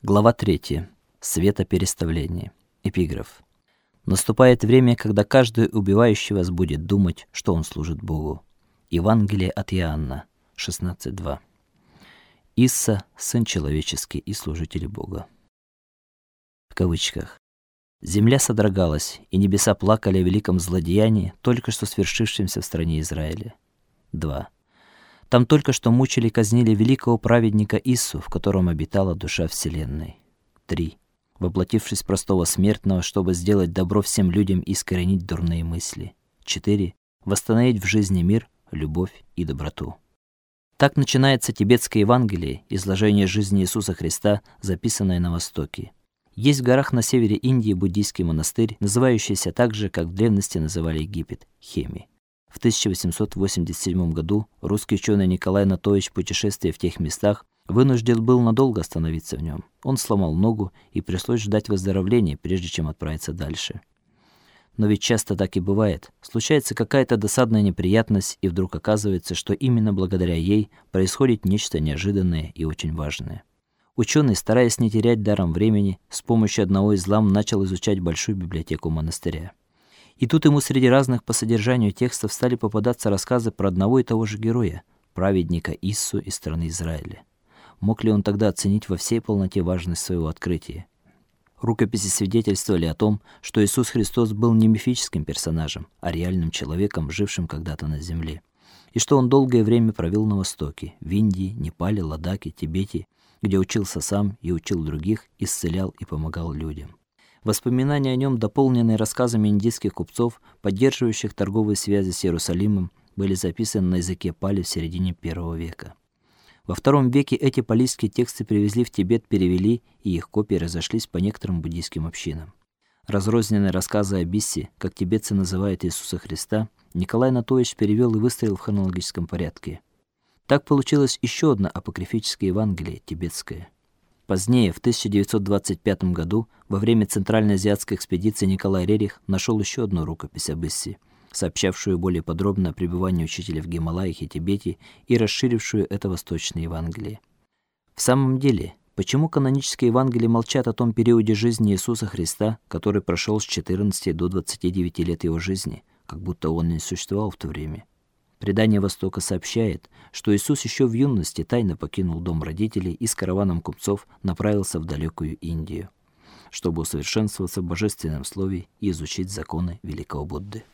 Глава 3. Светопереставление. Эпиграф. Наступает время, когда каждый убивающий вас будет думать, что он служит Богу. Евангелие от Иоанна 16:2. Исса сын человеческий и служитель Бога. В кавычках. Земля содрогалась, и небеса плакали о великом злодеянии, только что свершившемся в стране Израиля. 2. Там только что мучили и казнили великого праведника Иссу, в котором обитала душа вселенной. 3. Воплотившись простого смертного, чтобы сделать добро всем людям и искоренить дурные мысли. 4. Восстановить в жизни мир, любовь и доброту. Так начинается тибетское Евангелие, изложение жизни Иисуса Христа, записанное на Востоке. Есть в горах на севере Индии буддийский монастырь, называющийся так же, как в древности называли Египет Хеми. В 1887 году русский ученый Николай Натович, путешествуя в тех местах, вынужден был надолго остановиться в нем. Он сломал ногу, и пришлось ждать выздоровления, прежде чем отправиться дальше. Но ведь часто так и бывает. Случается какая-то досадная неприятность, и вдруг оказывается, что именно благодаря ей происходит нечто неожиданное и очень важное. Ученый, стараясь не терять даром времени, с помощью одного из лам начал изучать большую библиотеку монастыря. И тут ему среди разных по содержанию текстов стали попадаться рассказы про одного и того же героя, праведника Иссу из страны Израиля. Мог ли он тогда оценить во всей полноте важность своего открытия? Рукописи свидетельствовали о том, что Иисус Христос был не мифическим персонажем, а реальным человеком, жившим когда-то на земле, и что он долгое время провел на Востоке, в Индии, Непале, Ладаке, Тибете, где учился сам и учил других, исцелял и помогал людям. Воспоминания о нем, дополненные рассказами индийских купцов, поддерживающих торговые связи с Иерусалимом, были записаны на языке пали в середине первого века. Во втором веке эти палийские тексты привезли в Тибет, перевели, и их копии разошлись по некоторым буддийским общинам. Разрозненные рассказы о Биссе, как тибетцы называют Иисуса Христа, Николай Натович перевел и выстроил в хронологическом порядке. Так получилось еще одно апокрифическое Евангелие тибетское. Позднее, в 1925 году, во время Центральноазиатской экспедиции Николай Рерих нашел еще одну рукопись об сообщавшую более подробно о пребывании учителя в Гималаях и Тибете и расширившую это восточное Евангелие. В самом деле, почему канонические Евангелия молчат о том периоде жизни Иисуса Христа, который прошел с 14 до 29 лет его жизни, как будто он не существовал в то время? Предание Востока сообщает, что Иисус еще в юности тайно покинул дом родителей и с караваном купцов направился в далекую Индию, чтобы усовершенствоваться в божественном слове и изучить законы великого Будды.